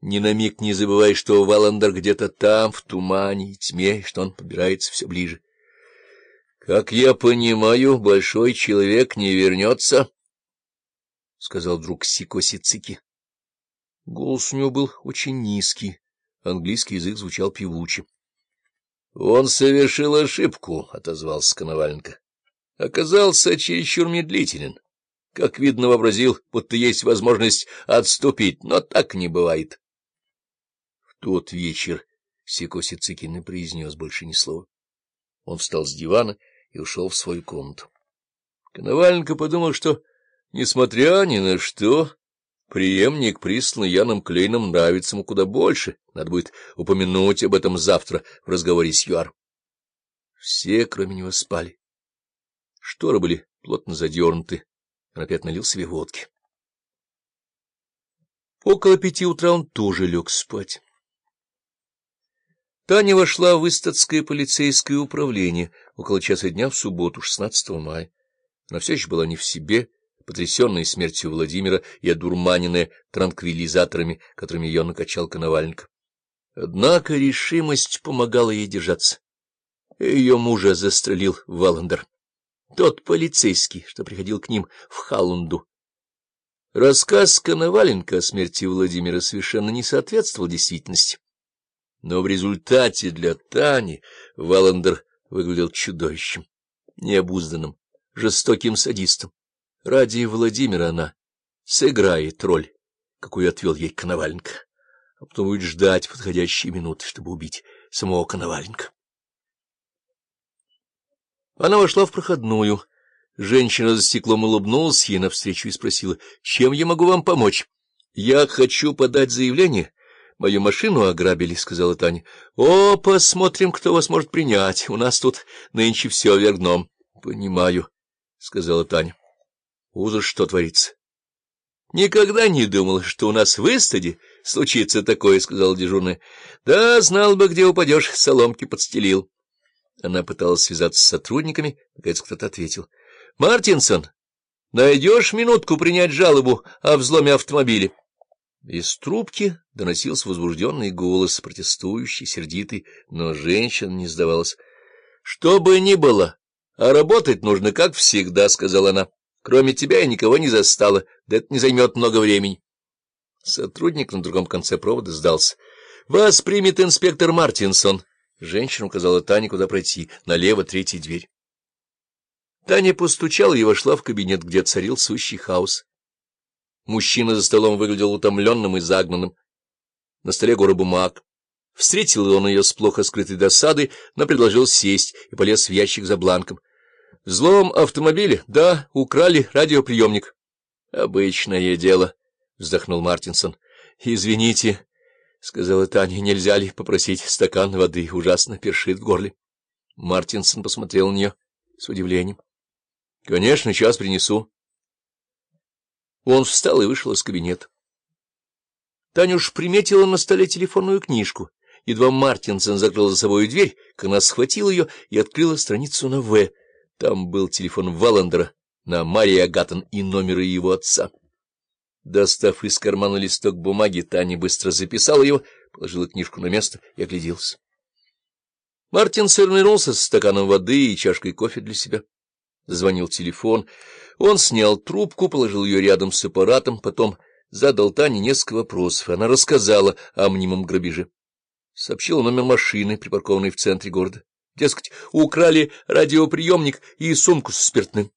ни на миг не забывай, что Валандер где-то там, в тумане и тьме, и что он подбирается все ближе. — Как я понимаю, большой человек не вернется, — сказал вдруг Сикоси Цики. Голос у него был очень низкий, английский язык звучал певуче. — Он совершил ошибку, — отозвался Коноваленко. — Оказался чересчур медлителен. Как видно, вообразил, будто есть возможность отступить, но так не бывает. Тот вечер Сикоси Цикин не произнес больше ни слова. Он встал с дивана и ушел в свою комнату. Коноваленко подумал, что, несмотря ни на что, преемник, присланный Яном Клейном, нравится ему куда больше. Надо будет упомянуть об этом завтра в разговоре с Юар. Все, кроме него, спали. Шторы были плотно задернуты. Он опять налил себе водки. Около пяти утра он тоже лег спать. Таня вошла в Истатское полицейское управление около часа дня в субботу, 16 мая. Она все еще была не в себе, потрясенная смертью Владимира и одурманенная транквилизаторами, которыми ее накачал Коноваленко. Однако решимость помогала ей держаться. Ее мужа застрелил Валандер, тот полицейский, что приходил к ним в Халунду. Рассказ Коноваленко о смерти Владимира совершенно не соответствовал действительности. Но в результате для Тани Валандер выглядел чудовищем, необузданным, жестоким садистом. Ради Владимира она сыграет роль, какую отвел ей Коноваленко, а потом будет ждать подходящие минуты, чтобы убить самого Коноваленко. Она вошла в проходную. Женщина за стеклом улыбнулась ей навстречу и спросила, чем я могу вам помочь? — Я хочу подать заявление Мою машину ограбили, — сказала Таня. — О, посмотрим, кто вас может принять. У нас тут нынче все вверх дном. — Понимаю, — сказала Таня. — Ужас, что творится. — Никогда не думал, что у нас в Истаде случится такое, — сказала дежурная. — Да, знал бы, где упадешь, соломки подстелил. Она пыталась связаться с сотрудниками, наконец кто-то ответил. — Мартинсон, найдешь минутку принять жалобу о взломе автомобиля? Из трубки доносился возбужденный голос, протестующий, сердитый, но женщина не сдавалась. — Что бы ни было, а работать нужно, как всегда, — сказала она. — Кроме тебя я никого не застала, да это не займет много времени. Сотрудник на другом конце провода сдался. — Вас примет инспектор Мартинсон. Женщина указала Тане, куда пройти. Налево третья дверь. Таня постучала и вошла в кабинет, где царил сущий хаос. Мужчина за столом выглядел утомленным и загнанным. На столе гора бумаг. Встретил он ее с плохо скрытой досадой, но предложил сесть и полез в ящик за бланком. — Взлом автомобиля? Да, украли радиоприемник. — Обычное дело, — вздохнул Мартинсон. — Извините, — сказала Таня, — нельзя ли попросить стакан воды? Ужасно першит в горле. Мартинсон посмотрел на нее с удивлением. — Конечно, сейчас принесу. Он встал и вышел из кабинета. Танюш приметила на столе телефонную книжку. Едва Мартинсон закрыл за собой дверь, как она схватила ее и открыла страницу на «В». Там был телефон Валандера на Мария Агатон и номеры его отца. Достав из кармана листок бумаги, Таня быстро записала его, положила книжку на место и огляделся. Мартинсон вернулся с стаканом воды и чашкой кофе для себя. Звонил телефон. Он снял трубку, положил ее рядом с аппаратом, потом задал Тане несколько вопросов. Она рассказала о мнимом грабеже. Сообщила номер машины, припаркованной в центре города. Дескать, украли радиоприемник и сумку со спиртным.